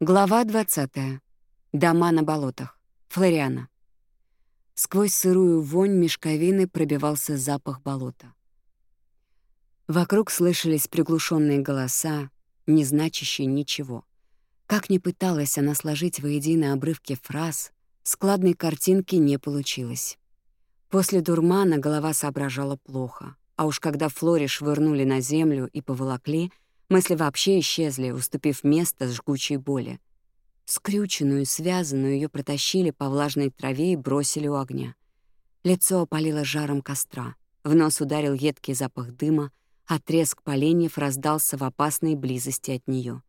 Глава 20. Дома на болотах. Флориана. Сквозь сырую вонь мешковины пробивался запах болота. Вокруг слышались приглушенные голоса, не значащие ничего. Как ни пыталась она сложить воедино обрывки фраз, складной картинки не получилось. После дурмана голова соображала плохо, а уж когда Флори швырнули на землю и поволокли — Мысли вообще исчезли, уступив место жгучей боли. Скрюченную, связанную ее протащили по влажной траве и бросили у огня. Лицо опалило жаром костра. В нос ударил едкий запах дыма, а треск поленьев раздался в опасной близости от нее.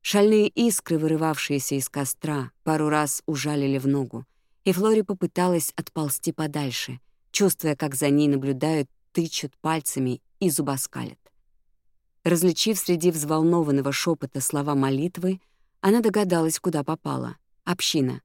Шальные искры, вырывавшиеся из костра, пару раз ужалили в ногу, и Флори попыталась отползти подальше, чувствуя, как за ней наблюдают, тычут пальцами и зубоскалят. Различив среди взволнованного шепота слова молитвы, она догадалась, куда попала — община.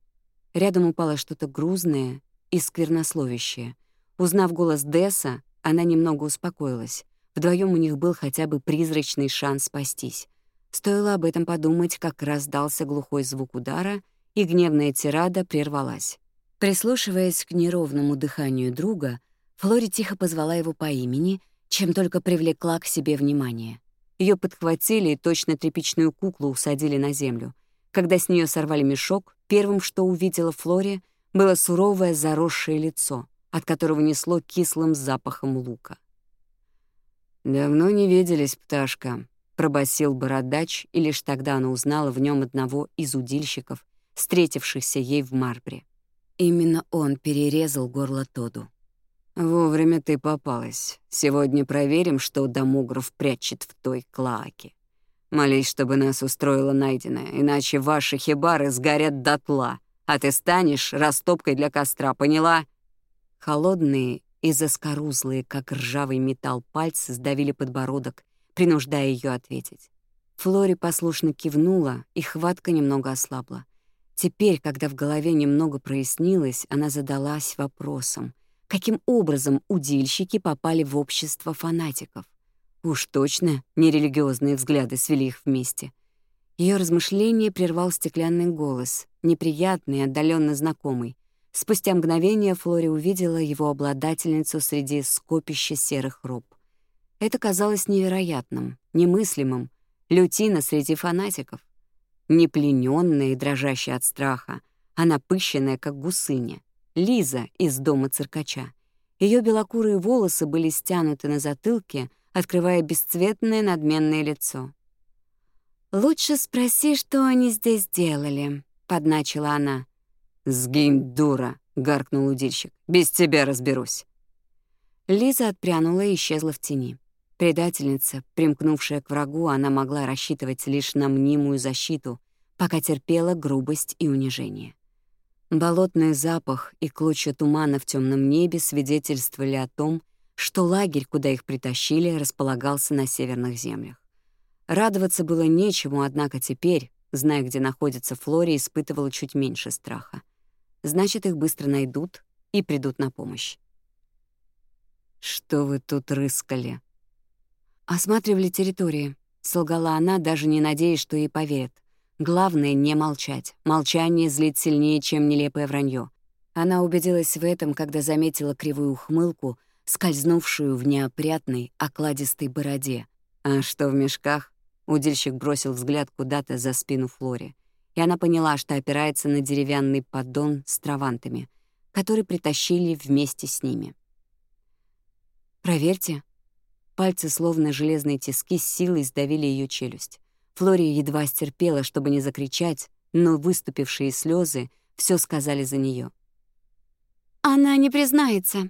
Рядом упало что-то грузное и сквернословящее. Узнав голос Десса, она немного успокоилась. Вдвоем у них был хотя бы призрачный шанс спастись. Стоило об этом подумать, как раздался глухой звук удара, и гневная тирада прервалась. Прислушиваясь к неровному дыханию друга, Флори тихо позвала его по имени, чем только привлекла к себе внимание. Ее подхватили и точно тряпичную куклу усадили на землю. Когда с нее сорвали мешок, первым, что увидела Флори, было суровое заросшее лицо, от которого несло кислым запахом лука. «Давно не виделись, пташка», — пробасил бородач, и лишь тогда она узнала в нем одного из удильщиков, встретившихся ей в Марбре. Именно он перерезал горло Тоду. «Вовремя ты попалась. Сегодня проверим, что домограф прячет в той клаке. Молись, чтобы нас устроило найденное, иначе ваши хибары сгорят дотла, а ты станешь растопкой для костра, поняла?» Холодные и заскорузлые, как ржавый металл, пальцы сдавили подбородок, принуждая ее ответить. Флори послушно кивнула, и хватка немного ослабла. Теперь, когда в голове немного прояснилось, она задалась вопросом — Каким образом удильщики попали в общество фанатиков? Уж точно нерелигиозные взгляды свели их вместе. Ее размышление прервал стеклянный голос, неприятный и отдаленно знакомый. Спустя мгновение Флори увидела его обладательницу среди скопища серых роб. Это казалось невероятным, немыслимым. Лютина среди фанатиков. Не пленённая и дрожащая от страха, а напыщенная, как гусыня. Лиза из дома циркача. Ее белокурые волосы были стянуты на затылке, открывая бесцветное надменное лицо. «Лучше спроси, что они здесь делали», — подначила она. «Сгинь, дура!» — гаркнул удильщик. «Без тебя разберусь». Лиза отпрянула и исчезла в тени. Предательница, примкнувшая к врагу, она могла рассчитывать лишь на мнимую защиту, пока терпела грубость и унижение. Болотный запах и клочья тумана в темном небе свидетельствовали о том, что лагерь, куда их притащили, располагался на северных землях. Радоваться было нечему, однако теперь, зная, где находится Флори, испытывала чуть меньше страха. Значит, их быстро найдут и придут на помощь. «Что вы тут рыскали?» «Осматривали территории», — солгала она, даже не надеясь, что ей поверят. Главное — не молчать. Молчание злит сильнее, чем нелепое вранье. Она убедилась в этом, когда заметила кривую ухмылку, скользнувшую в неопрятной, окладистой бороде. «А что в мешках?» — удильщик бросил взгляд куда-то за спину Флори. И она поняла, что опирается на деревянный поддон с травантами, который притащили вместе с ними. «Проверьте». Пальцы, словно железные тиски, с силой сдавили ее челюсть. Флория едва стерпела, чтобы не закричать, но выступившие слезы все сказали за нее. «Она не признается!»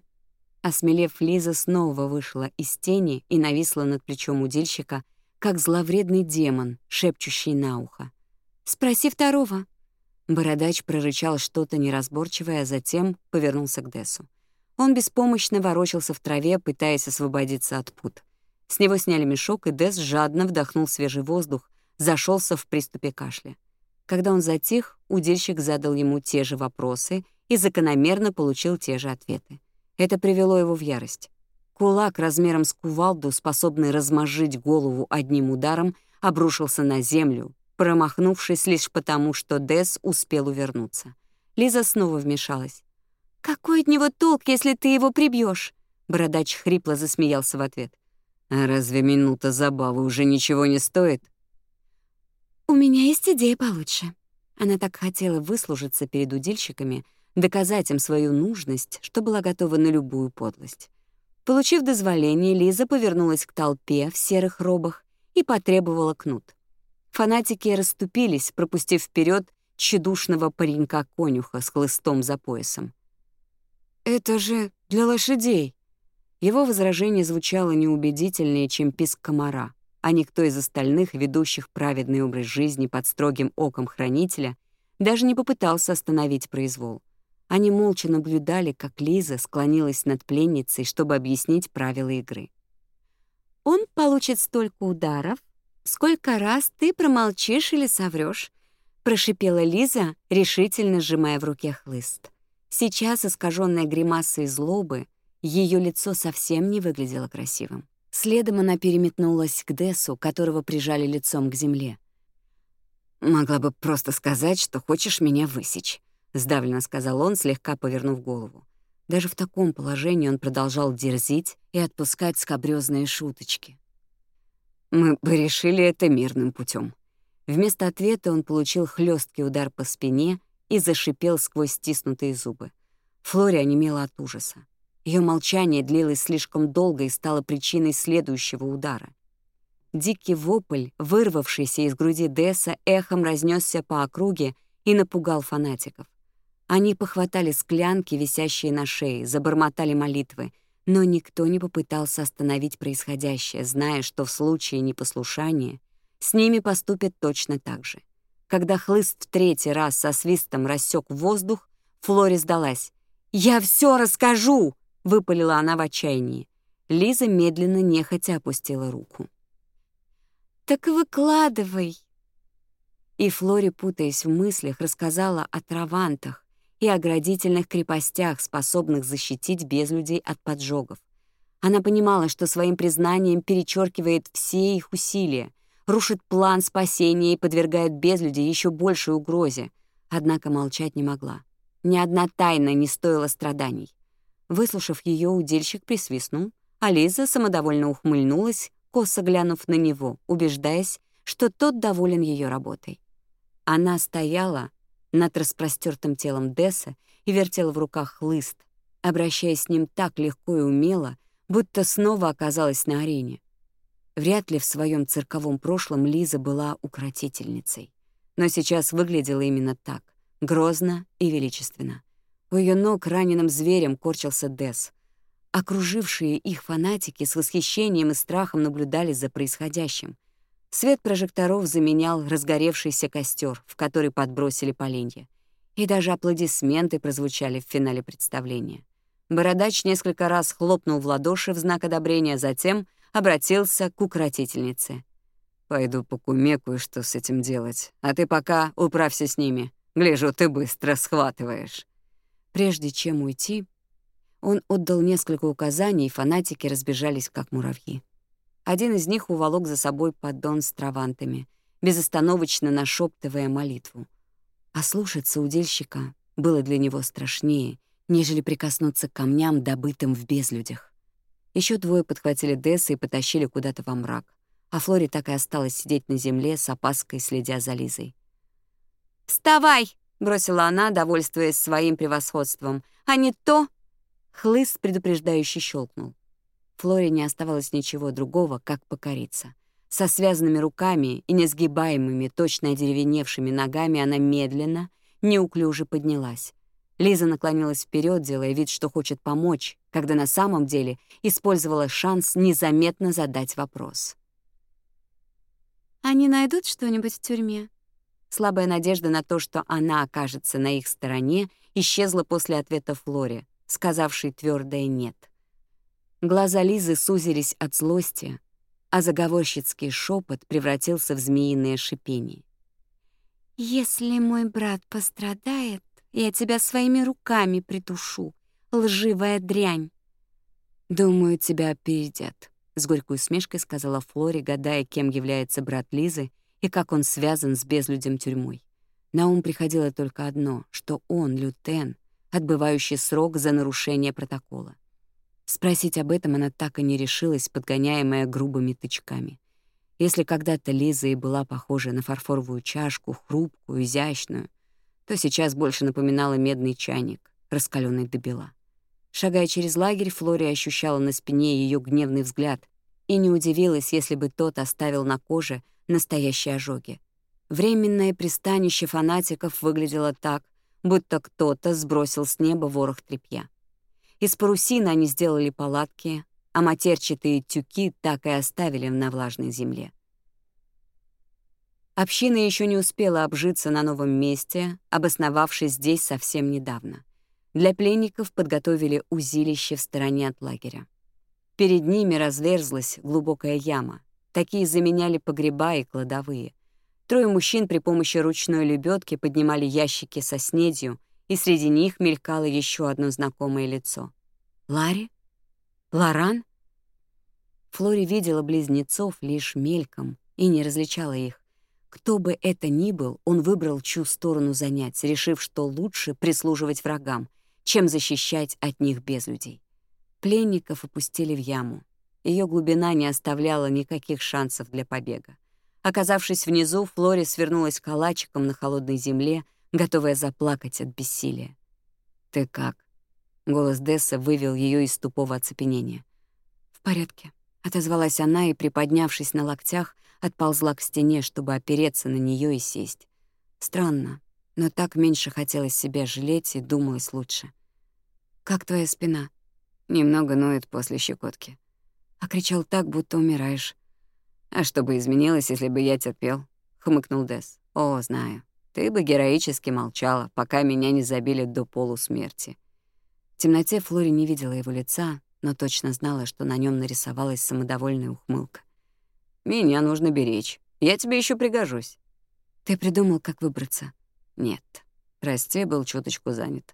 Осмелев, Лиза снова вышла из тени и нависла над плечом удильщика, как зловредный демон, шепчущий на ухо. «Спроси второго!» Бородач прорычал что-то неразборчивое, а затем повернулся к Десу. Он беспомощно ворочался в траве, пытаясь освободиться от пут. С него сняли мешок, и Дес жадно вдохнул свежий воздух, зашелся в приступе кашля. Когда он затих, удильщик задал ему те же вопросы и закономерно получил те же ответы. Это привело его в ярость. Кулак размером с кувалду, способный размозжить голову одним ударом, обрушился на землю, промахнувшись лишь потому, что Дес успел увернуться. Лиза снова вмешалась. «Какой от него толк, если ты его прибьешь? Бородач хрипло засмеялся в ответ. «А разве минута забавы уже ничего не стоит?» «У меня есть идея получше». Она так хотела выслужиться перед удильщиками, доказать им свою нужность, что была готова на любую подлость. Получив дозволение, Лиза повернулась к толпе в серых робах и потребовала кнут. Фанатики расступились, пропустив вперед тщедушного паренька-конюха с хлыстом за поясом. «Это же для лошадей!» Его возражение звучало неубедительнее, чем писк комара а никто из остальных, ведущих праведный образ жизни под строгим оком хранителя, даже не попытался остановить произвол. Они молча наблюдали, как Лиза склонилась над пленницей, чтобы объяснить правила игры. «Он получит столько ударов, сколько раз ты промолчишь или соврёшь», прошипела Лиза, решительно сжимая в руке хлыст. Сейчас, искажённая гримасой злобы, её лицо совсем не выглядело красивым. Следом она переметнулась к Дессу, которого прижали лицом к земле. «Могла бы просто сказать, что хочешь меня высечь», — сдавленно сказал он, слегка повернув голову. Даже в таком положении он продолжал дерзить и отпускать скобрёзные шуточки. «Мы бы решили это мирным путем. Вместо ответа он получил хлесткий удар по спине и зашипел сквозь стиснутые зубы. Флори онемела от ужаса. Ее молчание длилось слишком долго и стало причиной следующего удара. Дикий вопль, вырвавшийся из груди Десса, эхом разнесся по округе и напугал фанатиков. Они похватали склянки, висящие на шее, забормотали молитвы, но никто не попытался остановить происходящее, зная, что в случае непослушания с ними поступят точно так же. Когда хлыст в третий раз со свистом рассек воздух, Флори сдалась. «Я все расскажу!» — выпалила она в отчаянии. Лиза медленно, нехотя опустила руку. «Так выкладывай!» И Флори, путаясь в мыслях, рассказала о травантах и оградительных крепостях, способных защитить безлюдей от поджогов. Она понимала, что своим признанием перечеркивает все их усилия, рушит план спасения и подвергает безлюдей еще большей угрозе, однако молчать не могла. Ни одна тайна не стоила страданий. Выслушав ее, удильщик присвистнул, а Лиза самодовольно ухмыльнулась, косо глянув на него, убеждаясь, что тот доволен ее работой. Она стояла над распростертым телом Десса и вертела в руках хлыст, обращаясь с ним так легко и умело, будто снова оказалась на арене. Вряд ли в своем цирковом прошлом Лиза была укротительницей. Но сейчас выглядела именно так, грозно и величественно. У ее ног раненым зверем корчился Дес. Окружившие их фанатики с восхищением и страхом наблюдали за происходящим. Свет прожекторов заменял разгоревшийся костер, в который подбросили поленья. И даже аплодисменты прозвучали в финале представления. Бородач несколько раз хлопнул в ладоши в знак одобрения, а затем обратился к укротительнице. «Пойду покумекую, что с этим делать. А ты пока управься с ними. Гляжу, ты быстро схватываешь» прежде чем уйти, он отдал несколько указаний, и фанатики разбежались, как муравьи. Один из них уволок за собой поддон с травантами, безостановочно нашептывая молитву. А слушаться удильщика было для него страшнее, нежели прикоснуться к камням, добытым в безлюдях. Еще двое подхватили Десса и потащили куда-то во мрак, а Флори так и осталась сидеть на земле с опаской, следя за Лизой. «Вставай!» бросила она, довольствуясь своим превосходством. А не то. Хлыст предупреждающе щелкнул. Флоре не оставалось ничего другого, как покориться. Со связанными руками и несгибаемыми, точно одеревеневшими ногами она медленно, неуклюже поднялась. Лиза наклонилась вперед, делая вид, что хочет помочь, когда на самом деле использовала шанс незаметно задать вопрос. «Они найдут что-нибудь в тюрьме?» Слабая надежда на то, что она окажется на их стороне, исчезла после ответа Флоре, сказавшей твердое «нет». Глаза Лизы сузились от злости, а заговорщицкий шепот превратился в змеиное шипение. «Если мой брат пострадает, я тебя своими руками притушу, лживая дрянь!» «Думаю, тебя опередят», — с горькой усмешкой сказала Флори, гадая, кем является брат Лизы и как он связан с безлюдем тюрьмой. На ум приходило только одно, что он, Лютен, отбывающий срок за нарушение протокола. Спросить об этом она так и не решилась, подгоняемая грубыми тычками. Если когда-то Лиза и была похожа на фарфоровую чашку, хрупкую, изящную, то сейчас больше напоминала медный чайник, раскаленный до бела. Шагая через лагерь, Флори ощущала на спине ее гневный взгляд и не удивилась, если бы тот оставил на коже Настоящие ожоги. Временное пристанище фанатиков выглядело так, будто кто-то сбросил с неба ворох тряпья. Из парусина они сделали палатки, а матерчатые тюки так и оставили на влажной земле. Община еще не успела обжиться на новом месте, обосновавшись здесь совсем недавно. Для пленников подготовили узилище в стороне от лагеря. Перед ними разверзлась глубокая яма, Такие заменяли погреба и кладовые. Трое мужчин при помощи ручной лебедки поднимали ящики со снедью, и среди них мелькало еще одно знакомое лицо. «Ларри? Лоран?» Флори видела близнецов лишь мельком и не различала их. Кто бы это ни был, он выбрал, чью сторону занять, решив, что лучше прислуживать врагам, чем защищать от них без людей. Пленников опустили в яму. Ее глубина не оставляла никаких шансов для побега. Оказавшись внизу, Флори свернулась калачиком на холодной земле, готовая заплакать от бессилия. «Ты как?» — голос Десса вывел ее из тупого оцепенения. «В порядке», — отозвалась она и, приподнявшись на локтях, отползла к стене, чтобы опереться на нее и сесть. Странно, но так меньше хотелось себя жалеть и думалось лучше. «Как твоя спина?» «Немного ноет после щекотки». Окричал так, будто умираешь. А что бы изменилось, если бы я терпел? Хмыкнул Дес. О, знаю. Ты бы героически молчала, пока меня не забили до полусмерти. В темноте Флори не видела его лица, но точно знала, что на нем нарисовалась самодовольная ухмылка. «Меня нужно беречь. Я тебе еще пригожусь». «Ты придумал, как выбраться?» «Нет». Расте был чуточку занят.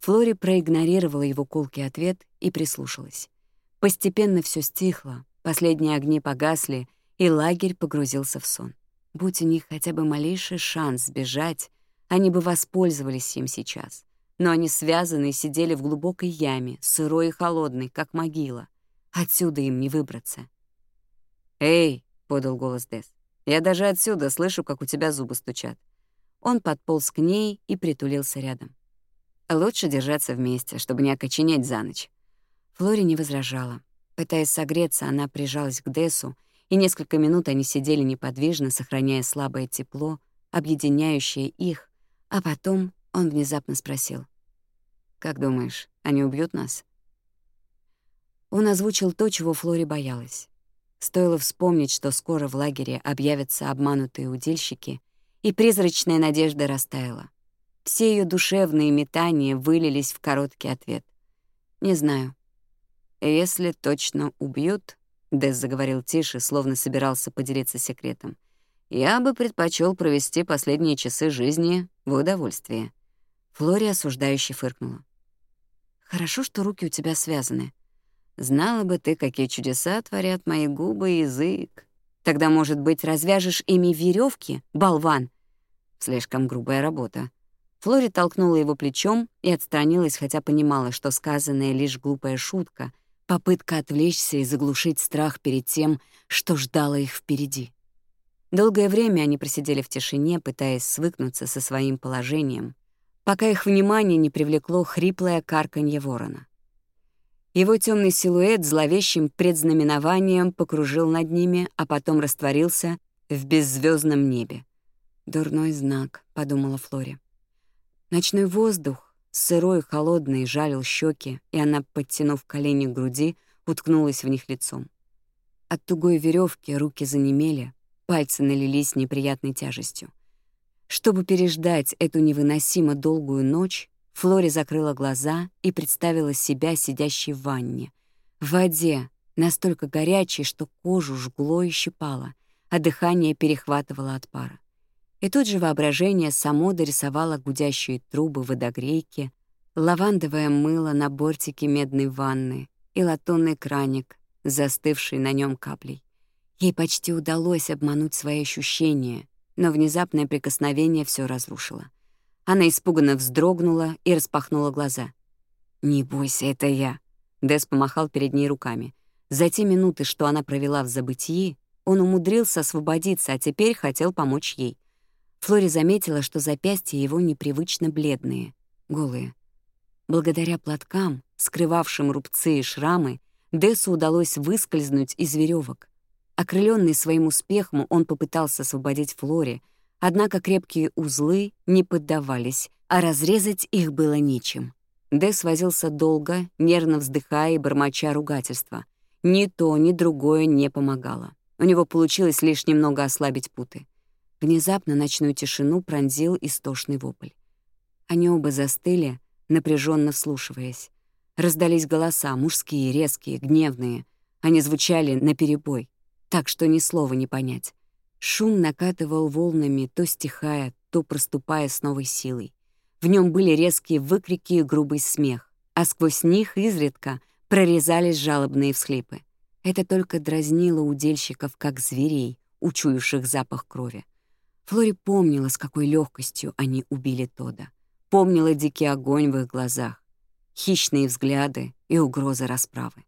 Флори проигнорировала его колкий ответ и прислушалась. Постепенно все стихло, последние огни погасли, и лагерь погрузился в сон. Будь у них хотя бы малейший шанс сбежать, они бы воспользовались им сейчас. Но они связаны и сидели в глубокой яме, сырой и холодной, как могила. Отсюда им не выбраться. «Эй!» — подал голос Дес. «Я даже отсюда слышу, как у тебя зубы стучат». Он подполз к ней и притулился рядом. «Лучше держаться вместе, чтобы не окоченеть за ночь. Флори не возражала. Пытаясь согреться, она прижалась к Дессу, и несколько минут они сидели неподвижно, сохраняя слабое тепло, объединяющее их, а потом он внезапно спросил. «Как думаешь, они убьют нас?» Он озвучил то, чего Флори боялась. Стоило вспомнить, что скоро в лагере объявятся обманутые удильщики, и призрачная надежда растаяла. Все ее душевные метания вылились в короткий ответ. «Не знаю. «Если точно убьют», — Дэс заговорил тише, словно собирался поделиться секретом, «я бы предпочел провести последние часы жизни в удовольствии». Флори осуждающе фыркнула. «Хорошо, что руки у тебя связаны. Знала бы ты, какие чудеса творят мои губы и язык. Тогда, может быть, развяжешь ими веревки, болван?» Слишком грубая работа. Флори толкнула его плечом и отстранилась, хотя понимала, что сказанная лишь глупая шутка, попытка отвлечься и заглушить страх перед тем, что ждало их впереди. Долгое время они просидели в тишине, пытаясь свыкнуться со своим положением, пока их внимание не привлекло хриплое карканье ворона. Его темный силуэт зловещим предзнаменованием покружил над ними, а потом растворился в беззвездном небе. «Дурной знак», — подумала Флори. Ночной воздух сырой, холодный, жалил щеки, и она, подтянув колени к груди, уткнулась в них лицом. От тугой веревки руки занемели, пальцы налились неприятной тяжестью. Чтобы переждать эту невыносимо долгую ночь, Флори закрыла глаза и представила себя сидящей в ванне. В воде, настолько горячей, что кожу жгло и щипало, а дыхание перехватывало от пара. И тут же воображение само дорисовало гудящие трубы водогрейки, лавандовое мыло на бортике медной ванны и латунный краник, застывший на нем каплей. Ей почти удалось обмануть свои ощущения, но внезапное прикосновение все разрушило. Она испуганно вздрогнула и распахнула глаза. «Не бойся, это я», — Дес помахал перед ней руками. За те минуты, что она провела в забытии, он умудрился освободиться, а теперь хотел помочь ей — Флори заметила, что запястья его непривычно бледные, голые. Благодаря платкам, скрывавшим рубцы и шрамы, Дессу удалось выскользнуть из веревок. Окрыленный своим успехом, он попытался освободить Флори, однако крепкие узлы не поддавались, а разрезать их было нечем. Десс возился долго, нервно вздыхая и бормоча ругательства. Ни то, ни другое не помогало. У него получилось лишь немного ослабить путы. Внезапно ночную тишину пронзил истошный вопль. Они оба застыли, напряженно вслушиваясь. Раздались голоса, мужские, резкие, гневные. Они звучали наперебой, так что ни слова не понять. Шум накатывал волнами, то стихая, то проступая с новой силой. В нем были резкие выкрики и грубый смех, а сквозь них изредка прорезались жалобные всхлипы. Это только дразнило удельщиков, как зверей, учуявших запах крови. Флори помнила, с какой легкостью они убили Тода. Помнила дикий огонь в их глазах, хищные взгляды и угрозы расправы.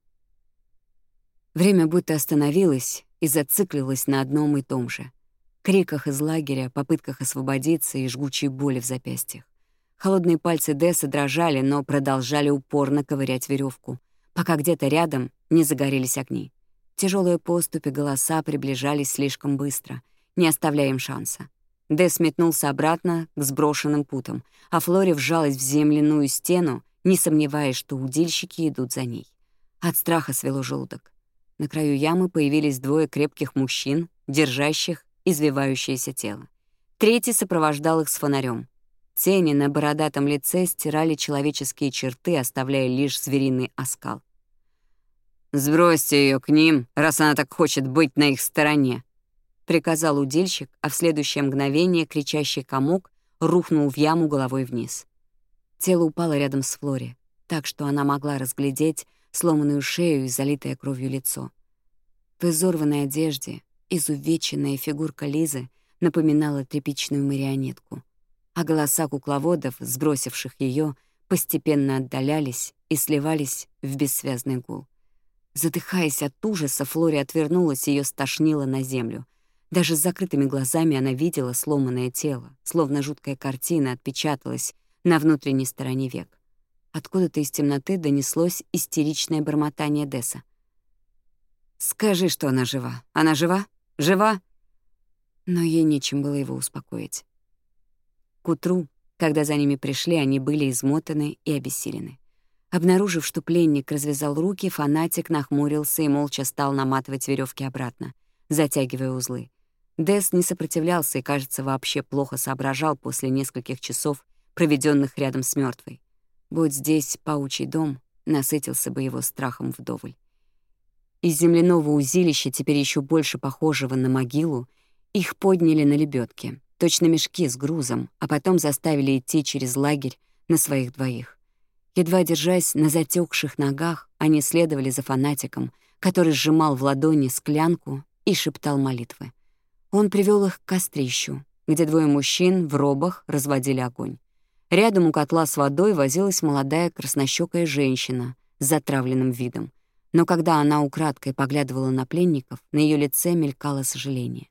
Время будто остановилось и зациклилось на одном и том же. Криках из лагеря, попытках освободиться и жгучей боли в запястьях. Холодные пальцы Десса дрожали, но продолжали упорно ковырять веревку, пока где-то рядом не загорелись огни. Тяжелые поступи голоса приближались слишком быстро — не оставляем шанса. Дэс метнулся обратно к сброшенным путам, а Флори вжалась в земляную стену, не сомневаясь, что удильщики идут за ней. От страха свело желудок. На краю ямы появились двое крепких мужчин, держащих извивающееся тело. Третий сопровождал их с фонарем. Тени на бородатом лице стирали человеческие черты, оставляя лишь звериный оскал. «Сбросьте ее к ним, раз она так хочет быть на их стороне», приказал удильщик, а в следующее мгновение кричащий комок рухнул в яму головой вниз. Тело упало рядом с Флори, так что она могла разглядеть сломанную шею и залитое кровью лицо. В изорванной одежде изувеченная фигурка Лизы напоминала тряпичную марионетку, а голоса кукловодов, сбросивших ее, постепенно отдалялись и сливались в бессвязный гул. Задыхаясь от ужаса, Флори отвернулась и её стошнило на землю — даже с закрытыми глазами она видела сломанное тело, словно жуткая картина отпечаталась на внутренней стороне век. Откуда-то из темноты донеслось истеричное бормотание Десса. «Скажи, что она жива. Она жива? Жива?» Но ей нечем было его успокоить. К утру, когда за ними пришли, они были измотаны и обессилены. Обнаружив, что пленник развязал руки, фанатик нахмурился и молча стал наматывать веревки обратно, затягивая узлы. Дес не сопротивлялся и, кажется, вообще плохо соображал после нескольких часов, проведенных рядом с мертвой. Будь здесь паучий дом, насытился бы его страхом вдоволь. Из земляного узилища, теперь еще больше похожего на могилу, их подняли на лебедке, точно мешки с грузом, а потом заставили идти через лагерь на своих двоих. Едва держась на затекших ногах, они следовали за фанатиком, который сжимал в ладони склянку и шептал молитвы. Он привел их к кострищу, где двое мужчин в робах разводили огонь. Рядом у котла с водой возилась молодая краснощёкая женщина с затравленным видом. Но когда она украдкой поглядывала на пленников, на ее лице мелькало сожаление.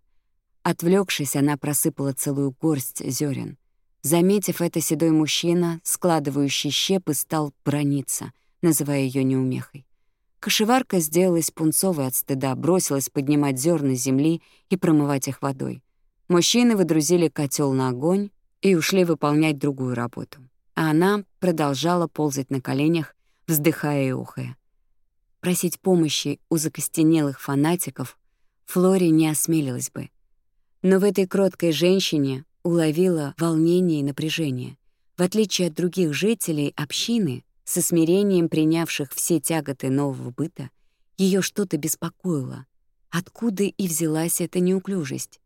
Отвлекшись, она просыпала целую горсть зерен. Заметив это, седой мужчина, складывающий щепы, стал брониться, называя ее неумехой. Кошеварка сделалась пунцовой от стыда, бросилась поднимать зерна земли и промывать их водой. Мужчины выдрузили котел на огонь и ушли выполнять другую работу. А она продолжала ползать на коленях, вздыхая и ухая. Просить помощи у закостенелых фанатиков Флори не осмелилась бы. Но в этой кроткой женщине уловила волнение и напряжение. В отличие от других жителей общины, со смирением принявших все тяготы нового быта, ее что-то беспокоило. Откуда и взялась эта неуклюжесть?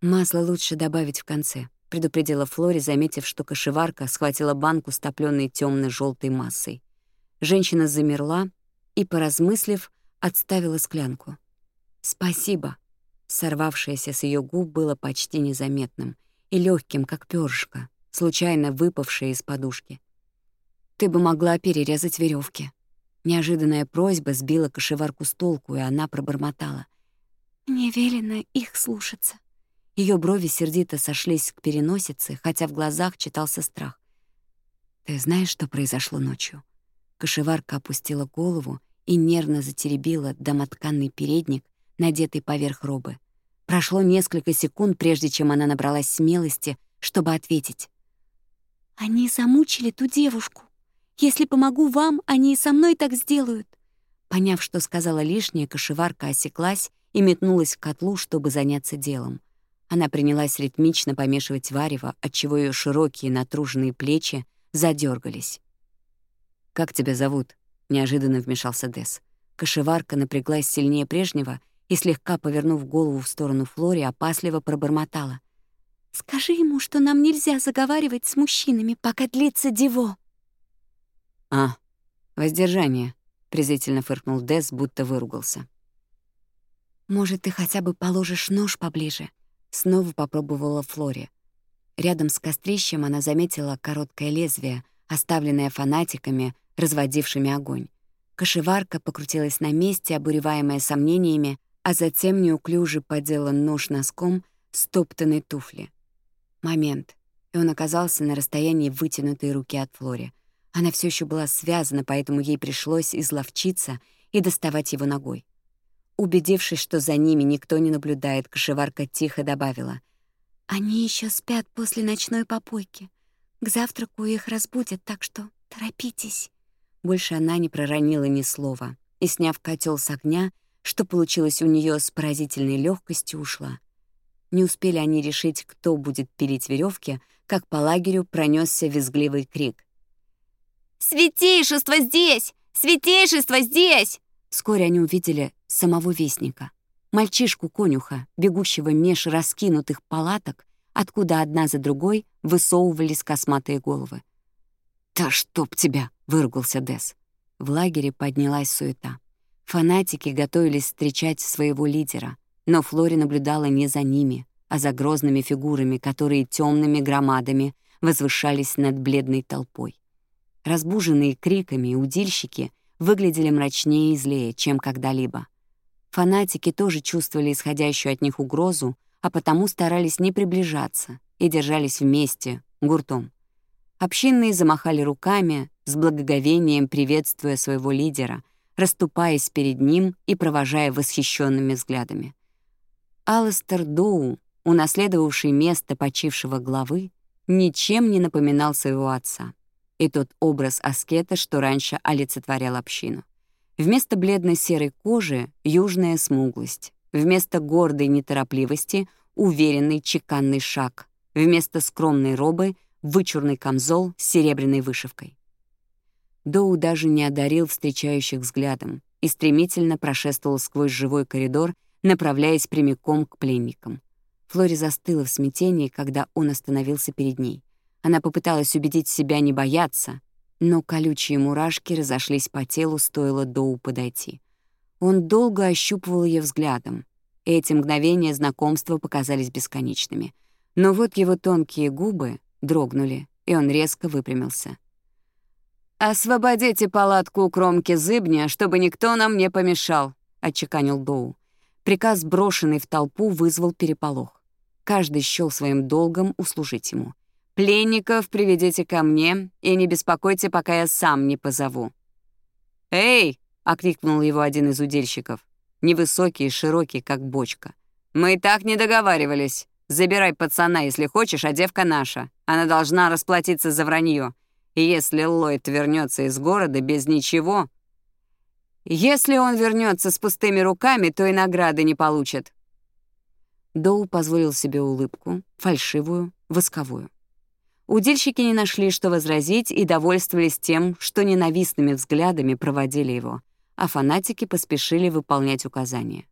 «Масло лучше добавить в конце», — предупредила Флори, заметив, что кошеварка схватила банку с топлённой тёмно-жёлтой массой. Женщина замерла и, поразмыслив, отставила склянку. «Спасибо», — сорвавшееся с ее губ было почти незаметным и легким, как перышко, случайно выпавшее из подушки — ты бы могла перерезать веревки. Неожиданная просьба сбила кошеварку с толку, и она пробормотала. «Мне велено их слушаться». Ее брови сердито сошлись к переносице, хотя в глазах читался страх. «Ты знаешь, что произошло ночью?» Кошеварка опустила голову и нервно затеребила домотканный передник, надетый поверх робы. Прошло несколько секунд, прежде чем она набралась смелости, чтобы ответить. «Они замучили ту девушку». Если помогу вам, они и со мной так сделают». Поняв, что сказала лишнее, кошеварка осеклась и метнулась в котлу, чтобы заняться делом. Она принялась ритмично помешивать варево, отчего ее широкие натруженные плечи задергались. «Как тебя зовут?» — неожиданно вмешался Дес. Кошеварка напряглась сильнее прежнего и, слегка повернув голову в сторону Флори, опасливо пробормотала. «Скажи ему, что нам нельзя заговаривать с мужчинами, пока длится диво». «А, воздержание», — презрительно фыркнул Дэс, будто выругался. «Может, ты хотя бы положишь нож поближе?» — снова попробовала Флори. Рядом с кострищем она заметила короткое лезвие, оставленное фанатиками, разводившими огонь. Кошеварка покрутилась на месте, обуреваемая сомнениями, а затем неуклюже поделан нож носком стоптанной туфли. Момент, и он оказался на расстоянии вытянутой руки от Флори. Она все еще была связана, поэтому ей пришлось изловчиться и доставать его ногой. Убедившись, что за ними никто не наблюдает, кошеварка тихо добавила. «Они еще спят после ночной попойки. К завтраку их разбудят, так что торопитесь». Больше она не проронила ни слова и, сняв котел с огня, что получилось у нее с поразительной легкостью, ушла. Не успели они решить, кто будет пилить веревки, как по лагерю пронесся визгливый крик. «Святейшество здесь! Святейшество здесь!» Вскоре они увидели самого вестника. Мальчишку-конюха, бегущего меж раскинутых палаток, откуда одна за другой высовывались косматые головы. «Да чтоб тебя!» — выругался Дес. В лагере поднялась суета. Фанатики готовились встречать своего лидера, но Флори наблюдала не за ними, а за грозными фигурами, которые темными громадами возвышались над бледной толпой разбуженные криками удильщики, выглядели мрачнее и злее, чем когда-либо. Фанатики тоже чувствовали исходящую от них угрозу, а потому старались не приближаться и держались вместе, гуртом. Общинные замахали руками, с благоговением приветствуя своего лидера, расступаясь перед ним и провожая восхищенными взглядами. Алластер Доу, унаследовавший место почившего главы, ничем не напоминал своего отца и тот образ аскета, что раньше олицетворял общину. Вместо бледной серой кожи — южная смуглость. Вместо гордой неторопливости — уверенный чеканный шаг. Вместо скромной робы — вычурный камзол с серебряной вышивкой. Доу даже не одарил встречающих взглядом и стремительно прошествовал сквозь живой коридор, направляясь прямиком к пленникам. Флори застыла в смятении, когда он остановился перед ней. Она попыталась убедить себя не бояться, но колючие мурашки разошлись по телу, стоило Доу подойти. Он долго ощупывал ее взглядом. Эти мгновения знакомства показались бесконечными. Но вот его тонкие губы дрогнули, и он резко выпрямился. «Освободите палатку у кромки зыбня, чтобы никто нам не помешал», — отчеканил Доу. Приказ, брошенный в толпу, вызвал переполох. Каждый счёл своим долгом услужить ему — «Пленников приведите ко мне и не беспокойте, пока я сам не позову». «Эй!» — окликнул его один из удельщиков, Невысокий и широкий, как бочка. «Мы и так не договаривались. Забирай пацана, если хочешь, а девка наша. Она должна расплатиться за вранье. И если Ллойд вернется из города без ничего...» «Если он вернется с пустыми руками, то и награды не получит». Доу позволил себе улыбку, фальшивую, восковую. Удильщики не нашли, что возразить, и довольствовались тем, что ненавистными взглядами проводили его, а фанатики поспешили выполнять указания.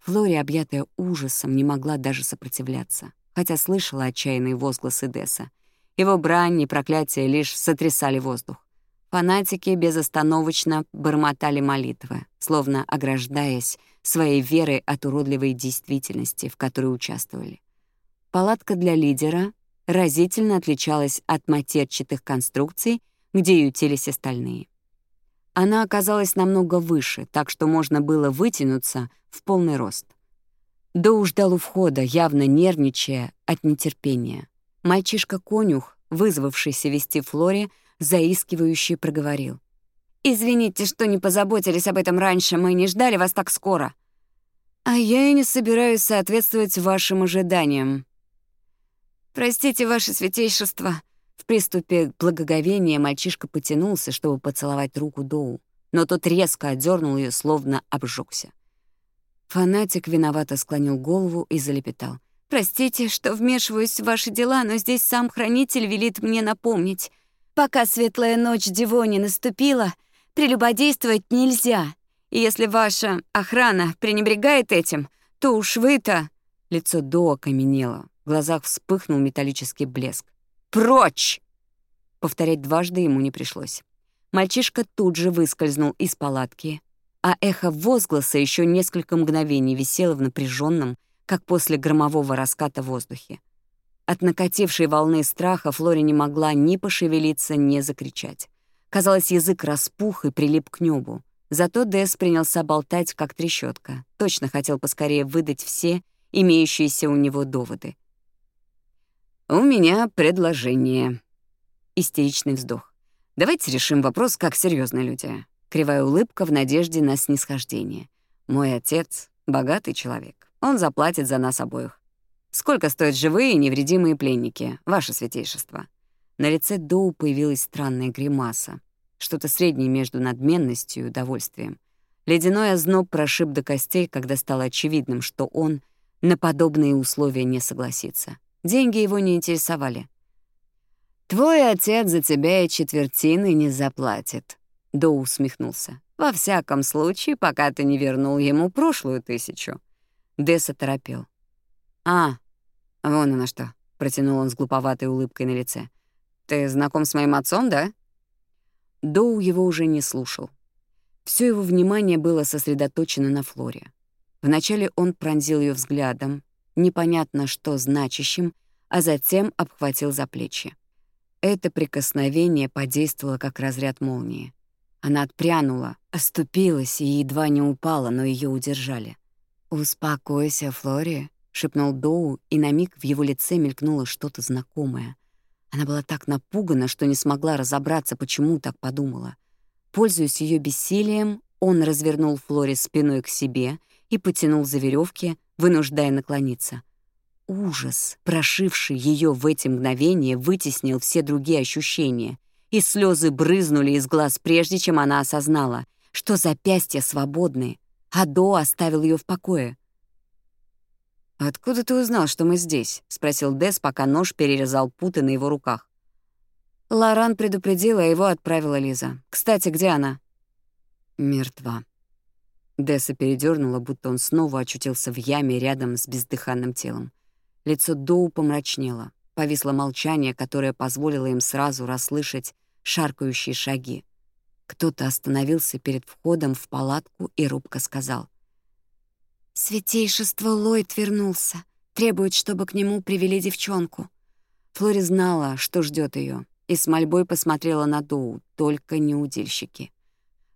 Флори, объятая ужасом, не могла даже сопротивляться, хотя слышала отчаянные возгласы Десса. Его брань и проклятия лишь сотрясали воздух. Фанатики безостановочно бормотали молитвы, словно ограждаясь своей верой от уродливой действительности, в которой участвовали. Палатка для лидера разительно отличалась от матерчатых конструкций, где ютились остальные. Она оказалась намного выше, так что можно было вытянуться в полный рост. Доу ждал у входа, явно нервничая от нетерпения. Мальчишка-конюх, вызвавшийся вести Флоре, заискивающе проговорил. «Извините, что не позаботились об этом раньше, мы не ждали вас так скоро». «А я и не собираюсь соответствовать вашим ожиданиям», «Простите, ваше святейшество!» В приступе благоговения мальчишка потянулся, чтобы поцеловать руку Доу, но тот резко отдернул ее, словно обжегся. Фанатик виновато склонил голову и залепетал. «Простите, что вмешиваюсь в ваши дела, но здесь сам хранитель велит мне напомнить. Пока светлая ночь Дивони наступила, прелюбодействовать нельзя. И если ваша охрана пренебрегает этим, то уж вы-то...» Лицо До окаменело. В глазах вспыхнул металлический блеск. «Прочь!» Повторять дважды ему не пришлось. Мальчишка тут же выскользнул из палатки, а эхо возгласа еще несколько мгновений висело в напряженном, как после громового раската в воздухе. От накатившей волны страха Флори не могла ни пошевелиться, ни закричать. Казалось, язык распух и прилип к небу. Зато Дэс принялся болтать, как трещотка. Точно хотел поскорее выдать все имеющиеся у него доводы. «У меня предложение». Истеричный вздох. «Давайте решим вопрос, как серьезные люди». Кривая улыбка в надежде на снисхождение. «Мой отец — богатый человек. Он заплатит за нас обоих. Сколько стоят живые и невредимые пленники, ваше святейшество?» На лице Доу появилась странная гримаса. Что-то среднее между надменностью и удовольствием. Ледяной озноб прошиб до костей, когда стало очевидным, что он на подобные условия не согласится. Деньги его не интересовали. «Твой отец за тебя и четвертины не заплатит», — Доу усмехнулся. «Во всяком случае, пока ты не вернул ему прошлую тысячу». Десс торопил. «А, вон оно что», — протянул он с глуповатой улыбкой на лице. «Ты знаком с моим отцом, да?» Доу его уже не слушал. Все его внимание было сосредоточено на Флоре. Вначале он пронзил ее взглядом, непонятно что значащим, а затем обхватил за плечи. Это прикосновение подействовало как разряд молнии. Она отпрянула, оступилась и едва не упала, но ее удержали. «Успокойся, Флори», — шепнул Доу, и на миг в его лице мелькнуло что-то знакомое. Она была так напугана, что не смогла разобраться, почему так подумала. Пользуясь ее бессилием, он развернул Флори спиной к себе и потянул за веревки, вынуждая наклониться. Ужас, прошивший ее в эти мгновения, вытеснил все другие ощущения, и слезы брызнули из глаз, прежде чем она осознала, что запястья свободны, а До оставил ее в покое. «Откуда ты узнал, что мы здесь?» — спросил Дес, пока нож перерезал путы на его руках. Лоран предупредила, его отправила Лиза. «Кстати, где она?» «Мертва», Десса передернула, будто он снова очутился в яме рядом с бездыханным телом. Лицо Доу помрачнело. Повисло молчание, которое позволило им сразу расслышать шаркающие шаги. Кто-то остановился перед входом в палатку и робко сказал. «Святейшество Ллойд вернулся. Требует, чтобы к нему привели девчонку». Флори знала, что ждет ее, и с мольбой посмотрела на Доу, только не удильщики.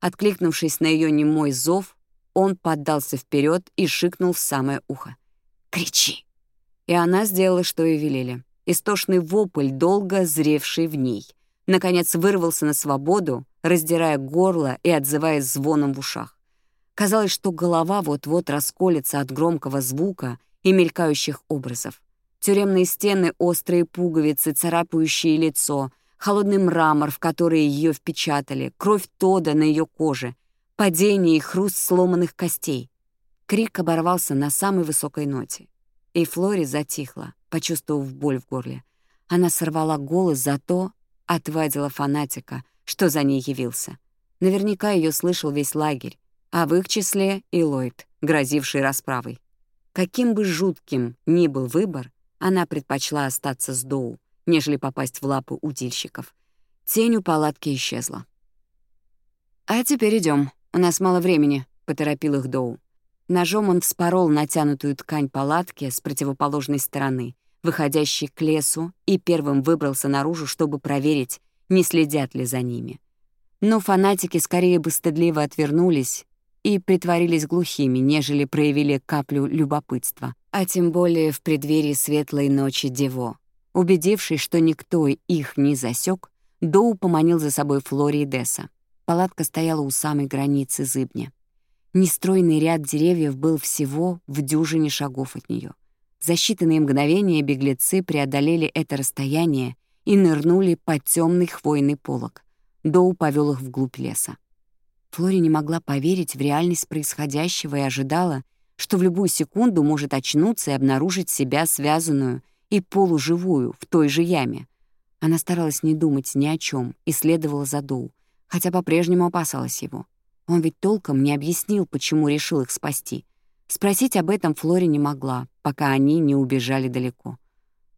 Откликнувшись на ее немой зов, он поддался вперед и шикнул в самое ухо. «Кричи!» И она сделала, что ей велели. Истошный вопль, долго зревший в ней. Наконец вырвался на свободу, раздирая горло и отзываясь звоном в ушах. Казалось, что голова вот-вот расколется от громкого звука и мелькающих образов. Тюремные стены, острые пуговицы, царапающие лицо, холодный мрамор, в который ее впечатали, кровь Тода на ее коже — падение и хруст сломанных костей. Крик оборвался на самой высокой ноте. И Флори затихла, почувствовав боль в горле. Она сорвала голос за то, отвадила фанатика, что за ней явился. Наверняка ее слышал весь лагерь, а в их числе и Ллойд, грозивший расправой. Каким бы жутким ни был выбор, она предпочла остаться с Доу, нежели попасть в лапы удильщиков. Тень у палатки исчезла. «А теперь идем, «У нас мало времени», — поторопил их Доу. Ножом он вспорол натянутую ткань палатки с противоположной стороны, выходящей к лесу, и первым выбрался наружу, чтобы проверить, не следят ли за ними. Но фанатики скорее бы стыдливо отвернулись и притворились глухими, нежели проявили каплю любопытства, а тем более в преддверии светлой ночи Дево. Убедившись, что никто их не засек, Доу поманил за собой Флори и Десса. Палатка стояла у самой границы зыбня. Нестройный ряд деревьев был всего в дюжине шагов от нее. За считанные мгновения беглецы преодолели это расстояние и нырнули под темный хвойный полог. Доу повел их вглубь леса. Флори не могла поверить в реальность происходящего и ожидала, что в любую секунду может очнуться и обнаружить себя связанную и полуживую в той же яме. Она старалась не думать ни о чем и следовала за Доу хотя по-прежнему опасалась его. Он ведь толком не объяснил, почему решил их спасти. Спросить об этом Флори не могла, пока они не убежали далеко.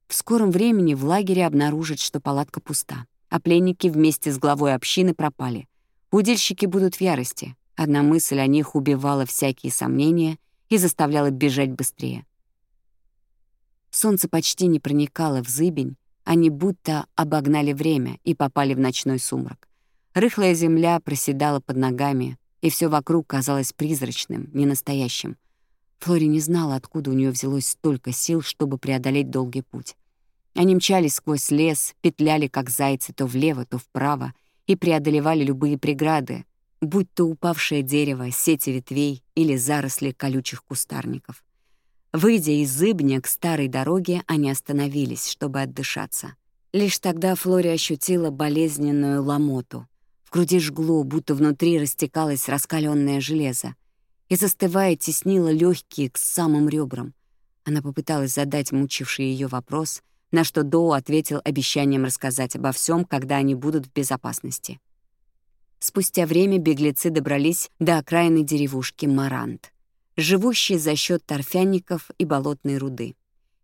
В скором времени в лагере обнаружат, что палатка пуста, а пленники вместе с главой общины пропали. Удильщики будут в ярости. Одна мысль о них убивала всякие сомнения и заставляла бежать быстрее. Солнце почти не проникало в зыбень, они будто обогнали время и попали в ночной сумрак. Рыхлая земля проседала под ногами, и все вокруг казалось призрачным, ненастоящим. Флори не знала, откуда у нее взялось столько сил, чтобы преодолеть долгий путь. Они мчались сквозь лес, петляли, как зайцы, то влево, то вправо, и преодолевали любые преграды, будь то упавшее дерево, сети ветвей или заросли колючих кустарников. Выйдя из зыбня к старой дороге, они остановились, чтобы отдышаться. Лишь тогда Флори ощутила болезненную ломоту — в груди жгло, будто внутри растекалось раскаленное железо. И застывая, теснила легкие к самым ребрам. Она попыталась задать мучивший ее вопрос, на что Доу ответил обещанием рассказать обо всем, когда они будут в безопасности. Спустя время беглецы добрались до окраины деревушки Марант, живущей за счет торфяников и болотной руды.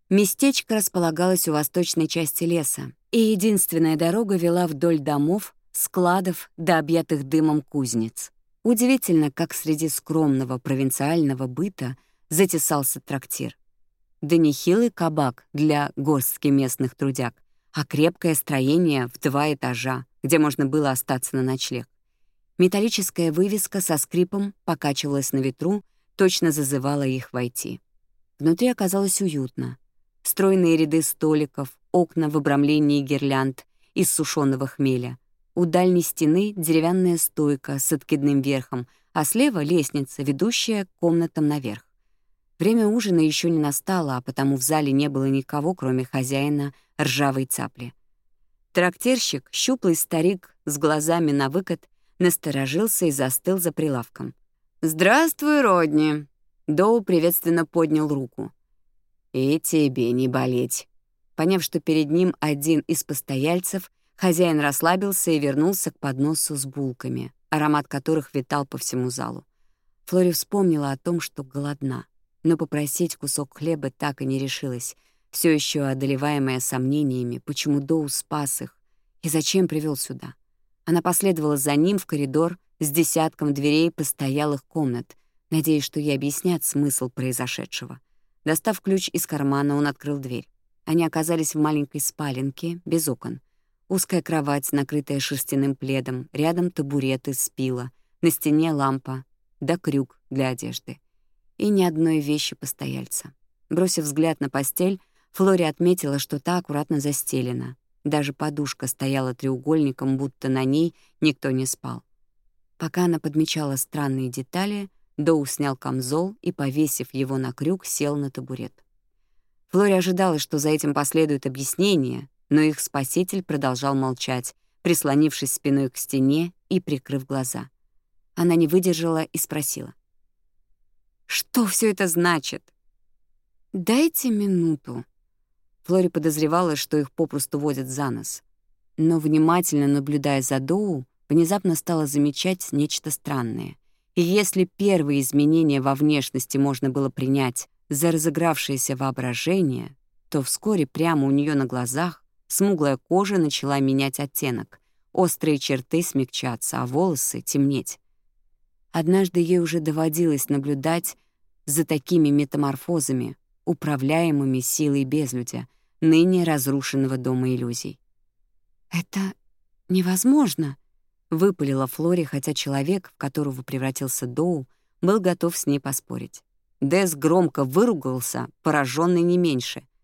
Местечко располагалось у восточной части леса, и единственная дорога вела вдоль домов, складов до объятых дымом кузнец. Удивительно, как среди скромного провинциального быта затесался трактир. Да не кабак для горстки местных трудяг, а крепкое строение в два этажа, где можно было остаться на ночлег. Металлическая вывеска со скрипом покачивалась на ветру, точно зазывала их войти. Внутри оказалось уютно. Стройные ряды столиков, окна в обрамлении гирлянд из сушёного хмеля — у дальней стены деревянная стойка с откидным верхом, а слева лестница, ведущая к комнатам наверх. Время ужина еще не настало, а потому в зале не было никого, кроме хозяина ржавой цапли. Трактирщик, щуплый старик с глазами на выкат, насторожился и застыл за прилавком. «Здравствуй, Родни!» Доу приветственно поднял руку. «И тебе не болеть!» Поняв, что перед ним один из постояльцев — Хозяин расслабился и вернулся к подносу с булками, аромат которых витал по всему залу. Флори вспомнила о том, что голодна, но попросить кусок хлеба так и не решилась, все еще одолеваемая сомнениями, почему Доу спас их и зачем привел сюда. Она последовала за ним в коридор с десятком дверей постоялых комнат, надеясь, что ей объяснят смысл произошедшего. Достав ключ из кармана, он открыл дверь. Они оказались в маленькой спаленке, без окон. Узкая кровать, накрытая шерстяным пледом, рядом табурет из спила, на стене лампа, да крюк для одежды. И ни одной вещи постояльца. Бросив взгляд на постель, Флори отметила, что та аккуратно застелена. Даже подушка стояла треугольником, будто на ней никто не спал. Пока она подмечала странные детали, Доу снял камзол и, повесив его на крюк, сел на табурет. Флори ожидала, что за этим последует объяснение, но их спаситель продолжал молчать, прислонившись спиной к стене и прикрыв глаза. Она не выдержала и спросила. «Что все это значит?» «Дайте минуту». Флори подозревала, что их попросту водят за нос. Но, внимательно наблюдая за Доу, внезапно стала замечать нечто странное. И если первые изменения во внешности можно было принять за разыгравшееся воображение, то вскоре прямо у нее на глазах Смуглая кожа начала менять оттенок. Острые черты смягчаться, а волосы темнеть. Однажды ей уже доводилось наблюдать за такими метаморфозами, управляемыми силой безлюдя, ныне разрушенного дома иллюзий. «Это невозможно», — выпалила Флори, хотя человек, в которого превратился Доу, был готов с ней поспорить. Дэс громко выругался, пораженный не меньше —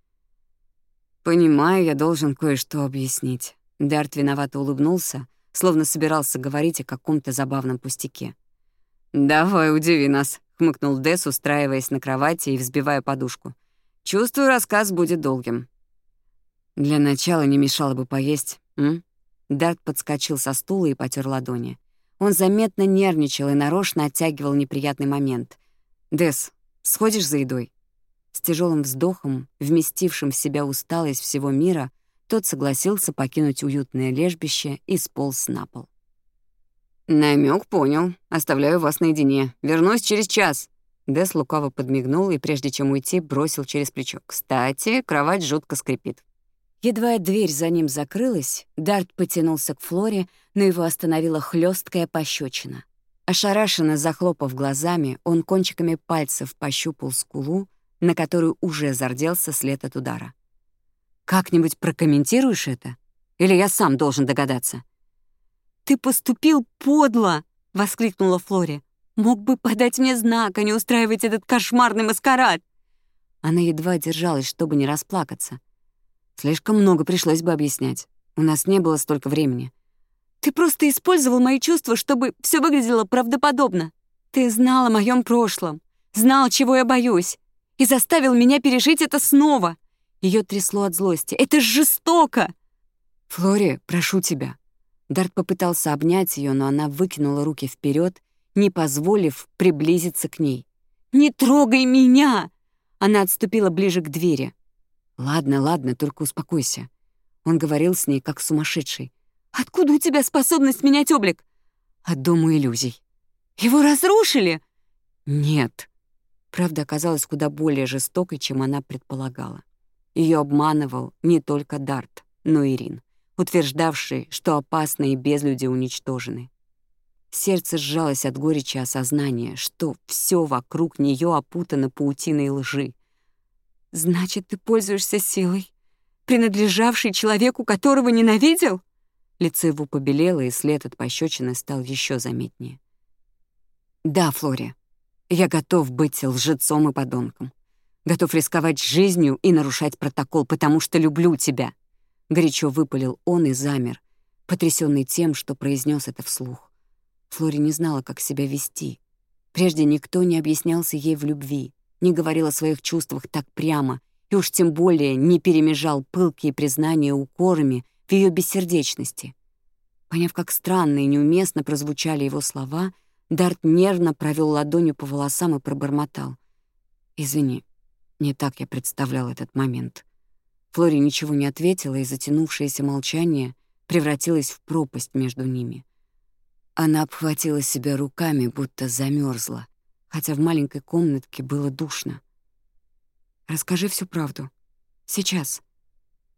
«Понимаю, я должен кое-что объяснить». Дарт виновато улыбнулся, словно собирался говорить о каком-то забавном пустяке. «Давай, удиви нас», — хмыкнул Дес, устраиваясь на кровати и взбивая подушку. «Чувствую, рассказ будет долгим». «Для начала не мешало бы поесть, м?» Дарт подскочил со стула и потер ладони. Он заметно нервничал и нарочно оттягивал неприятный момент. Дес, сходишь за едой?» С тяжелым вздохом, вместившим в себя усталость всего мира, тот согласился покинуть уютное лежбище и сполз на пол. Намек понял. Оставляю вас наедине. Вернусь через час». Дес лукаво подмигнул и, прежде чем уйти, бросил через плечо. «Кстати, кровать жутко скрипит». Едва дверь за ним закрылась, Дарт потянулся к Флоре, но его остановила хлесткая пощечина. Ошарашенно захлопав глазами, он кончиками пальцев пощупал скулу, на которую уже зарделся след от удара. «Как-нибудь прокомментируешь это? Или я сам должен догадаться?» «Ты поступил подло!» — воскликнула Флори. «Мог бы подать мне знак, а не устраивать этот кошмарный маскарад!» Она едва держалась, чтобы не расплакаться. Слишком много пришлось бы объяснять. У нас не было столько времени. «Ты просто использовал мои чувства, чтобы все выглядело правдоподобно. Ты знал о моем прошлом, знал, чего я боюсь и заставил меня пережить это снова. Ее трясло от злости. Это жестоко! Флори, прошу тебя. Дарт попытался обнять ее, но она выкинула руки вперед, не позволив приблизиться к ней. «Не трогай меня!» Она отступила ближе к двери. «Ладно, ладно, только успокойся». Он говорил с ней, как сумасшедший. «Откуда у тебя способность менять облик?» «От дома иллюзий». «Его разрушили?» «Нет», Правда оказалась куда более жестокой, чем она предполагала. Ее обманывал не только Дарт, но и Рин, утверждавший, что опасные безлюди уничтожены. Сердце сжалось от горечи осознания, что все вокруг нее опутано паутиной лжи. «Значит, ты пользуешься силой, принадлежавшей человеку, которого ненавидел?» Лицо его побелело, и след от пощечины стал еще заметнее. «Да, Флори, я готов быть лжецом и подонком. Готов рисковать жизнью и нарушать протокол, потому что люблю тебя. Горячо выпалил он и замер, потрясенный тем, что произнес это вслух. Флори не знала, как себя вести. Прежде никто не объяснялся ей в любви, не говорил о своих чувствах так прямо, и уж тем более не перемежал пылкие признания укорами в ее бессердечности. Поняв, как странно и неуместно прозвучали его слова, Дарт нервно провел ладонью по волосам и пробормотал. «Извини, не так я представлял этот момент». Флори ничего не ответила, и затянувшееся молчание превратилось в пропасть между ними. Она обхватила себя руками, будто замерзла, хотя в маленькой комнатке было душно. «Расскажи всю правду. Сейчас».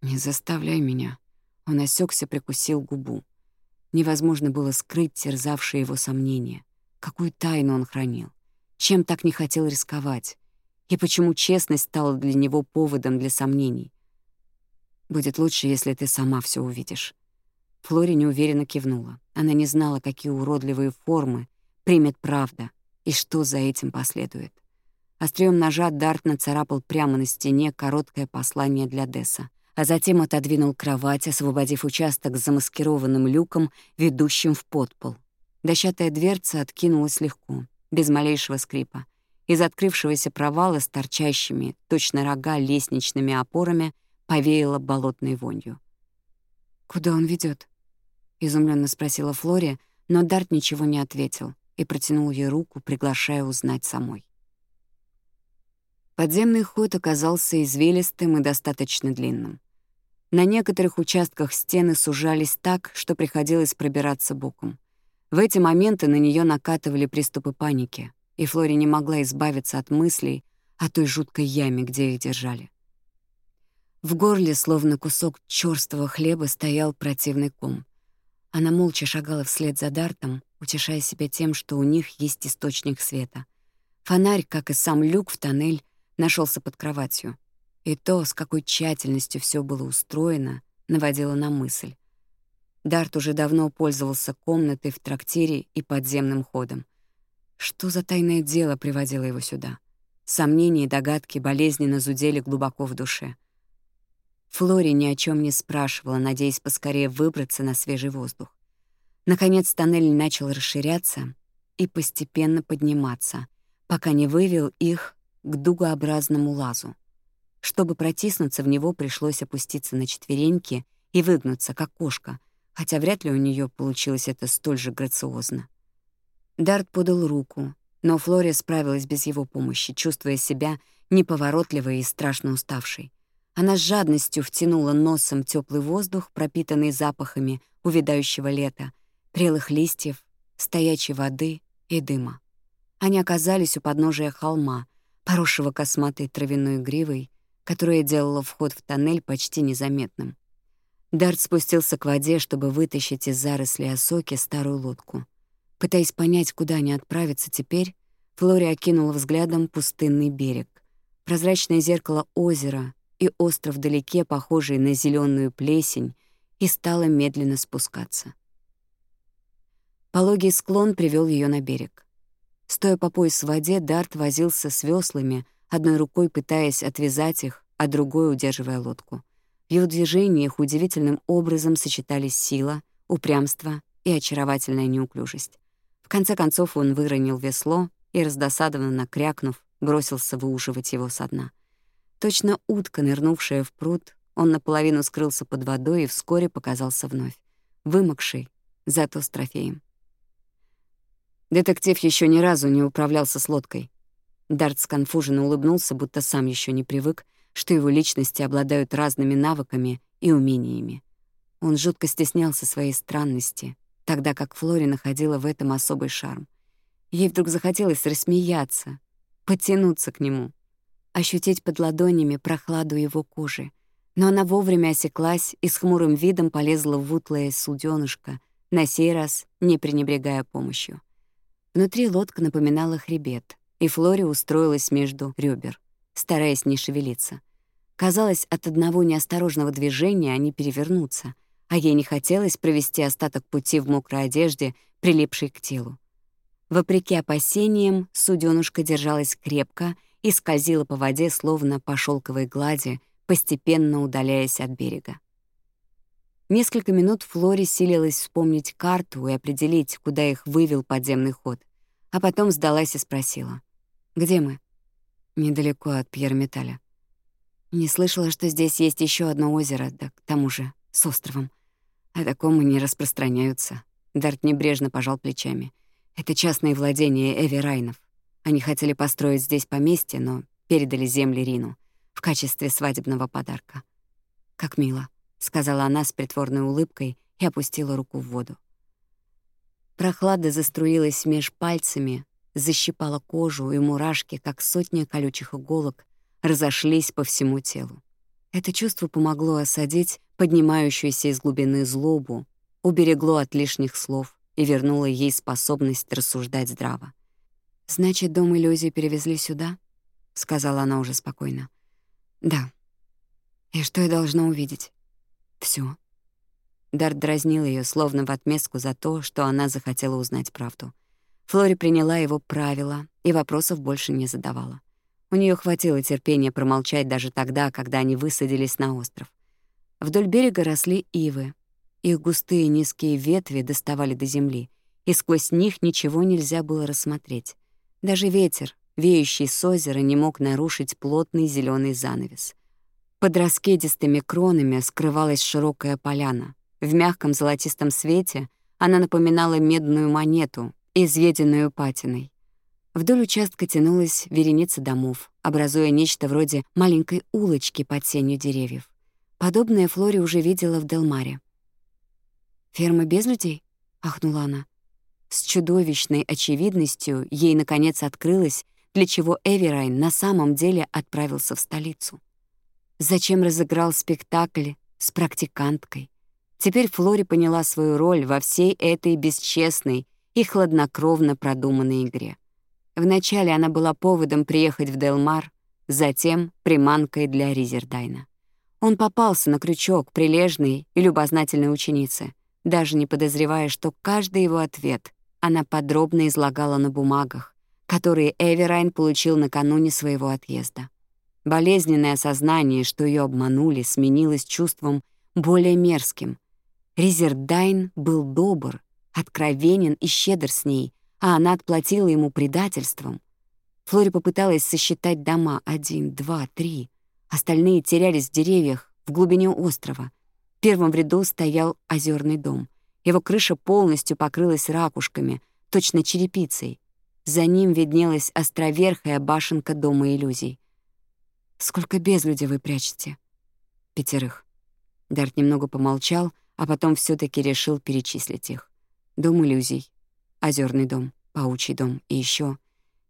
«Не заставляй меня». Он осекся, прикусил губу. Невозможно было скрыть терзавшие его сомнения какую тайну он хранил, чем так не хотел рисковать, и почему честность стала для него поводом для сомнений. «Будет лучше, если ты сама все увидишь». Флори неуверенно кивнула. Она не знала, какие уродливые формы примет правда и что за этим последует. Острием ножа Дарт нацарапал прямо на стене короткое послание для Десса, а затем отодвинул кровать, освободив участок с замаскированным люком, ведущим в подпол. Дощатая дверца откинулась легко, без малейшего скрипа. Из открывшегося провала с торчащими, точно рога, лестничными опорами повеяло болотной вонью. «Куда он ведет? изумленно спросила Флори, но Дарт ничего не ответил и протянул ей руку, приглашая узнать самой. Подземный ход оказался извилистым и достаточно длинным. На некоторых участках стены сужались так, что приходилось пробираться боком. В эти моменты на нее накатывали приступы паники, и Флори не могла избавиться от мыслей о той жуткой яме, где их держали. В горле, словно кусок чёрствого хлеба, стоял противный ком. Она молча шагала вслед за Дартом, утешая себя тем, что у них есть источник света. Фонарь, как и сам люк в тоннель, нашелся под кроватью. И то, с какой тщательностью все было устроено, наводило на мысль. Дарт уже давно пользовался комнатой в трактире и подземным ходом. Что за тайное дело приводило его сюда? Сомнения и догадки болезненно зудели глубоко в душе. Флори ни о чем не спрашивала, надеясь поскорее выбраться на свежий воздух. Наконец тоннель начал расширяться и постепенно подниматься, пока не вывел их к дугообразному лазу. Чтобы протиснуться в него, пришлось опуститься на четвереньки и выгнуться, как кошка — хотя вряд ли у нее получилось это столь же грациозно. Дарт подал руку, но Флория справилась без его помощи, чувствуя себя неповоротливой и страшно уставшей. Она с жадностью втянула носом теплый воздух, пропитанный запахами увядающего лета, прелых листьев, стоячей воды и дыма. Они оказались у подножия холма, поросшего косматой травяной гривой, которая делала вход в тоннель почти незаметным. Дарт спустился к воде, чтобы вытащить из зарослей осоки старую лодку. Пытаясь понять, куда они отправятся теперь, Флори окинула взглядом пустынный берег. Прозрачное зеркало озера и остров вдалеке, похожий на зеленую плесень, и стала медленно спускаться. Пологий склон привел ее на берег. Стоя по пояс в воде, Дарт возился с веслами, одной рукой пытаясь отвязать их, а другой удерживая лодку — в его движениях удивительным образом сочетались сила, упрямство и очаровательная неуклюжесть. В конце концов он выронил весло и, раздосадованно крякнув, бросился выуживать его со дна. Точно утка, нырнувшая в пруд, он наполовину скрылся под водой и вскоре показался вновь, вымокший, зато с трофеем. Детектив еще ни разу не управлялся с лодкой. Дарт сконфуженно улыбнулся, будто сам еще не привык, что его личности обладают разными навыками и умениями. Он жутко стеснялся своей странности, тогда как Флори находила в этом особый шарм. Ей вдруг захотелось рассмеяться, потянуться к нему, ощутить под ладонями прохладу его кожи. Но она вовремя осеклась и с хмурым видом полезла в утлое суденышко на сей раз не пренебрегая помощью. Внутри лодка напоминала хребет, и Флори устроилась между ребер стараясь не шевелиться. Казалось, от одного неосторожного движения они перевернутся, а ей не хотелось провести остаток пути в мокрой одежде, прилипшей к телу. Вопреки опасениям, суденушка держалась крепко и скользила по воде, словно по шелковой глади, постепенно удаляясь от берега. Несколько минут Флори силилась вспомнить карту и определить, куда их вывел подземный ход, а потом сдалась и спросила. «Где мы?» недалеко от Пьер-Металя. Не слышала, что здесь есть еще одно озеро, да к тому же с островом. О таком и не распространяются. Дарт небрежно пожал плечами. Это частные владения Эви Райнов. Они хотели построить здесь поместье, но передали земли Рину в качестве свадебного подарка. «Как мило», — сказала она с притворной улыбкой и опустила руку в воду. Прохлада заструилась меж пальцами, защипала кожу, и мурашки, как сотни колючих иголок, разошлись по всему телу. Это чувство помогло осадить поднимающуюся из глубины злобу, уберегло от лишних слов и вернуло ей способность рассуждать здраво. «Значит, дом иллюзий перевезли сюда?» — сказала она уже спокойно. «Да». «И что я должна увидеть?» «Всё». Дарт дразнил ее, словно в отместку за то, что она захотела узнать правду. Флори приняла его правила и вопросов больше не задавала. У нее хватило терпения промолчать даже тогда, когда они высадились на остров. Вдоль берега росли ивы. Их густые низкие ветви доставали до земли, и сквозь них ничего нельзя было рассмотреть. Даже ветер, веющий с озера, не мог нарушить плотный зеленый занавес. Под раскедистыми кронами скрывалась широкая поляна. В мягком золотистом свете она напоминала медную монету, изъеденную патиной. Вдоль участка тянулась вереница домов, образуя нечто вроде маленькой улочки под сенью деревьев. Подобное Флори уже видела в Делмаре. «Ферма без людей?» — ахнула она. С чудовищной очевидностью ей, наконец, открылось, для чего Эверайн на самом деле отправился в столицу. Зачем разыграл спектакль с практиканткой? Теперь Флори поняла свою роль во всей этой бесчестной, и хладнокровно продуманной игре. Вначале она была поводом приехать в Делмар, затем приманкой для Ризердайна. Он попался на крючок прилежной и любознательной ученицы, даже не подозревая, что каждый его ответ она подробно излагала на бумагах, которые Эверайн получил накануне своего отъезда. Болезненное осознание, что ее обманули, сменилось чувством более мерзким. Ризердайн был добр откровенен и щедр с ней, а она отплатила ему предательством. Флори попыталась сосчитать дома один, два, три. Остальные терялись в деревьях в глубине острова. Первым в ряду стоял озерный дом. Его крыша полностью покрылась ракушками, точно черепицей. За ним виднелась островерхая башенка дома иллюзий. «Сколько безлюдя вы прячете?» «Пятерых». Дарт немного помолчал, а потом все таки решил перечислить их дом иллюзий, озерный дом, паучий дом и еще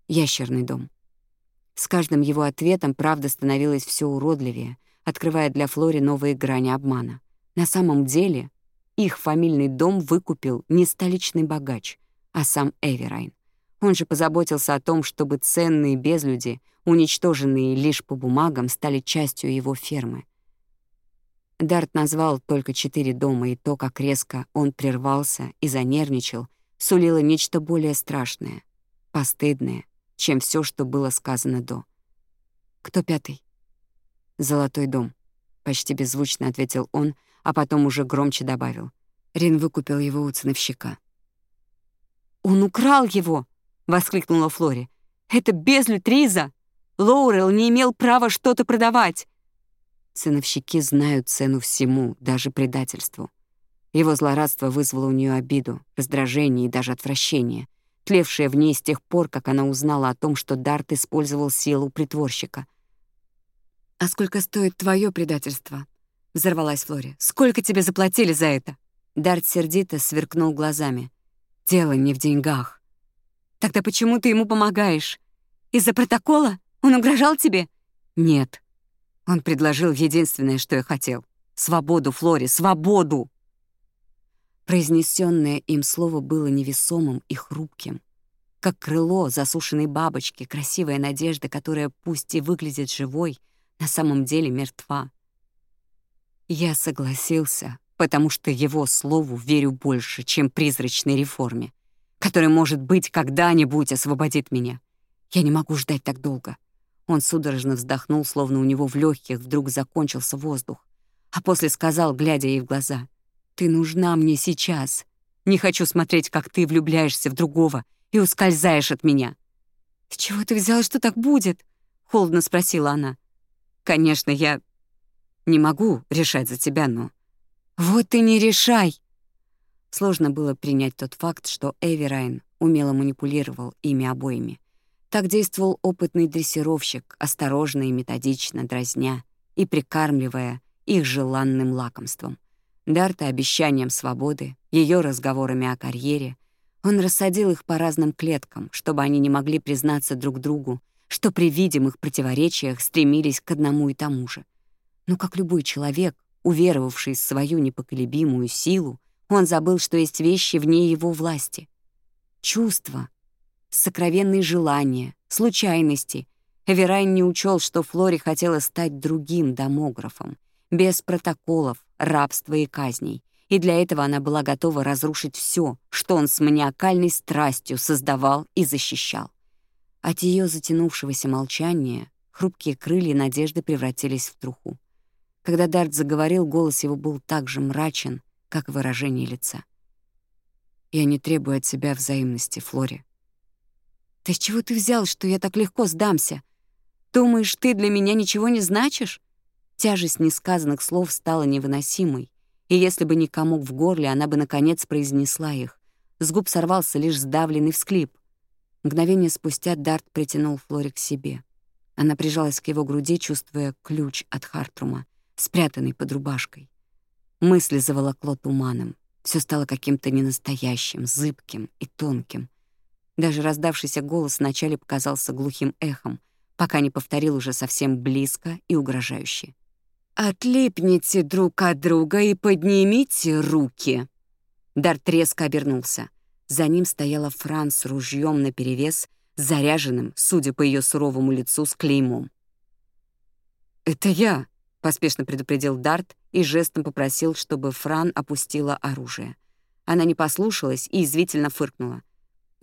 ящерный дом. С каждым его ответом правда становилась все уродливее, открывая для Флори новые грани обмана. На самом деле их фамильный дом выкупил не столичный богач, а сам Эверайн. Он же позаботился о том, чтобы ценные безлюди, уничтоженные лишь по бумагам, стали частью его фермы — Дарт назвал только четыре дома, и то, как резко он прервался и занервничал, сулило нечто более страшное, постыдное, чем все, что было сказано до. «Кто пятый?» «Золотой дом», — почти беззвучно ответил он, а потом уже громче добавил. Рин выкупил его у ценовщика. «Он украл его!» — воскликнула Флори. «Это безлюд Риза! Лоурел не имел права что-то продавать!» Ценовщики знают цену всему, даже предательству. Его злорадство вызвало у нее обиду, раздражение и даже отвращение, тлевшее в ней с тех пор, как она узнала о том, что Дарт использовал силу притворщика. «А сколько стоит твое предательство?» — взорвалась Флори. «Сколько тебе заплатили за это?» Дарт сердито сверкнул глазами. «Дело не в деньгах». «Тогда почему ты ему помогаешь? Из-за протокола? Он угрожал тебе?» «Нет», он предложил единственное, что я хотел. «Свободу, Флори, свободу!» Произнесенное им слово было невесомым и хрупким. Как крыло засушенной бабочки, красивая надежда, которая пусть и выглядит живой, на самом деле мертва. Я согласился, потому что его слову верю больше, чем призрачной реформе, которая, может быть, когда-нибудь освободит меня. Я не могу ждать так долго. Он судорожно вздохнул, словно у него в легких вдруг закончился воздух, а после сказал, глядя ей в глаза, «Ты нужна мне сейчас. Не хочу смотреть, как ты влюбляешься в другого и ускользаешь от меня». «С чего ты взяла, что так будет?» — холодно спросила она. «Конечно, я не могу решать за тебя, но...» «Вот и не решай!» Сложно было принять тот факт, что Эви Райн умело манипулировал ими обоими. Так действовал опытный дрессировщик, осторожно и методично дразня и прикармливая их желанным лакомством. Дарта обещанием свободы, ее разговорами о карьере. Он рассадил их по разным клеткам, чтобы они не могли признаться друг другу, что при видимых противоречиях стремились к одному и тому же. Но как любой человек, уверовавший в свою непоколебимую силу, он забыл, что есть вещи вне его власти. Чувства, сокровенные желания, случайности. Эверайн не учел, что Флори хотела стать другим домографом, без протоколов, рабства и казней. И для этого она была готова разрушить все, что он с маниакальной страстью создавал и защищал. От ее затянувшегося молчания хрупкие крылья надежды превратились в труху. Когда Дарт заговорил, голос его был так же мрачен, как выражение лица. «Я не требую от себя взаимности, Флори», «Да чего ты взял, что я так легко сдамся? Думаешь, ты для меня ничего не значишь?» Тяжесть несказанных слов стала невыносимой, и если бы не комок в горле, она бы, наконец, произнесла их. С губ сорвался лишь сдавленный всклип. Мгновение спустя Дарт притянул Флори к себе. Она прижалась к его груди, чувствуя ключ от Хартрума, спрятанный под рубашкой. Мысли заволокло туманом. Все стало каким-то ненастоящим, зыбким и тонким. Даже раздавшийся голос вначале показался глухим эхом, пока не повторил уже совсем близко и угрожающе. «Отлипните друг от друга и поднимите руки!» Дарт резко обернулся. За ним стояла Фран с ружьём наперевес, заряженным, судя по ее суровому лицу, с клеймом. «Это я!» — поспешно предупредил Дарт и жестом попросил, чтобы Фран опустила оружие. Она не послушалась и извительно фыркнула —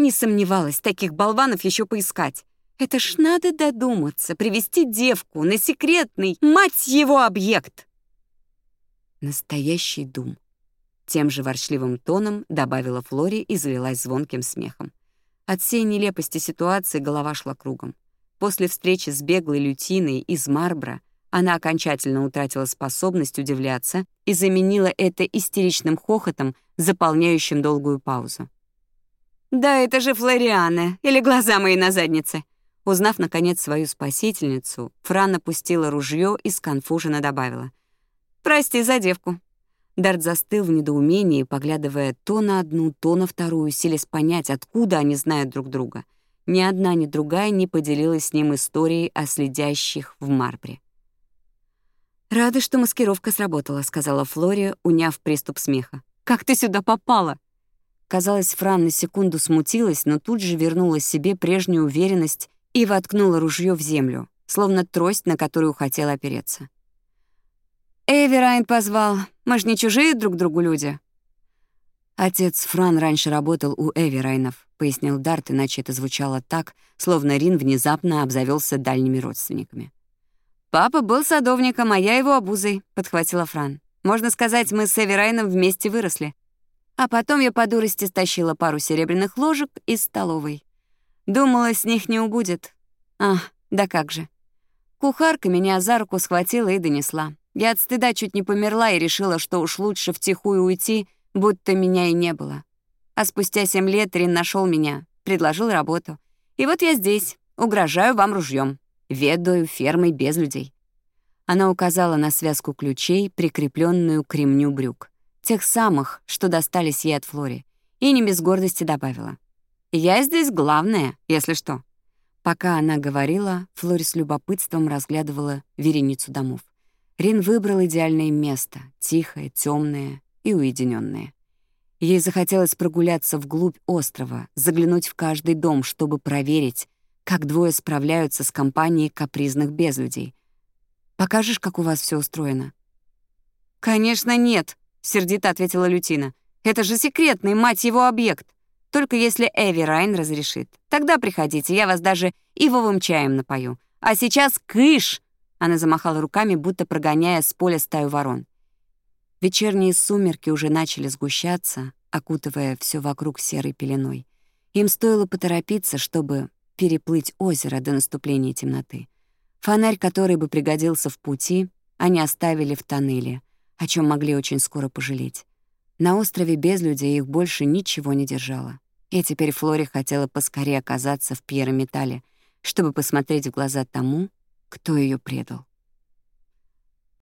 не сомневалась, таких болванов еще поискать. Это ж надо додуматься, привести девку на секретный, мать его, объект. Настоящий дум. Тем же ворчливым тоном добавила Флори и залилась звонким смехом. От всей нелепости ситуации голова шла кругом. После встречи с беглой лютиной из Марбра она окончательно утратила способность удивляться и заменила это истеричным хохотом, заполняющим долгую паузу. «Да это же Флориана, или глаза мои на заднице!» Узнав, наконец, свою спасительницу, Фран опустила ружье и сконфуженно добавила. «Прости за девку». Дарт застыл в недоумении, поглядывая то на одну, то на вторую, селись понять, откуда они знают друг друга. Ни одна, ни другая не поделилась с ним историей о следящих в Марбре. «Рада, что маскировка сработала», — сказала Флория, уняв приступ смеха. «Как ты сюда попала?» Казалось, Фран на секунду смутилась, но тут же вернула себе прежнюю уверенность и воткнула ружье в землю, словно трость, на которую хотела опереться. «Эверайн позвал. Мы ж не чужие друг другу люди». «Отец Фран раньше работал у Эверайнов», — пояснил Дарт, иначе это звучало так, словно Рин внезапно обзавелся дальними родственниками. «Папа был садовником, а я его обузой», — подхватила Фран. «Можно сказать, мы с Эверайном вместе выросли. А потом я по дурости стащила пару серебряных ложек из столовой. Думала, с них не убудет. А, да как же. Кухарка меня за руку схватила и донесла. Я от стыда чуть не померла и решила, что уж лучше втихую уйти, будто меня и не было. А спустя семь лет Рин нашел меня, предложил работу. И вот я здесь, угрожаю вам ружьем, ведаю фермой без людей. Она указала на связку ключей, прикрепленную к ремню брюк. Тех самых, что достались ей от Флори. И не без гордости добавила. «Я здесь главная, если что». Пока она говорила, Флори с любопытством разглядывала вереницу домов. Рин выбрал идеальное место, тихое, темное и уединенное. Ей захотелось прогуляться вглубь острова, заглянуть в каждый дом, чтобы проверить, как двое справляются с компанией капризных безлюдей. «Покажешь, как у вас все устроено?» «Конечно нет», — сердито ответила Лютина. «Это же секретный, мать его, объект. Только если Эви Райн разрешит. Тогда приходите, я вас даже ивовым чаем напою. А сейчас кыш!» Она замахала руками, будто прогоняя с поля стаю ворон. Вечерние сумерки уже начали сгущаться, окутывая все вокруг серой пеленой. Им стоило поторопиться, чтобы переплыть озеро до наступления темноты. Фонарь, который бы пригодился в пути, они оставили в тоннеле — о чем могли очень скоро пожалеть. На острове без людей их больше ничего не держало. И теперь Флори хотела поскорее оказаться в Пьерометале, чтобы посмотреть в глаза тому, кто ее предал.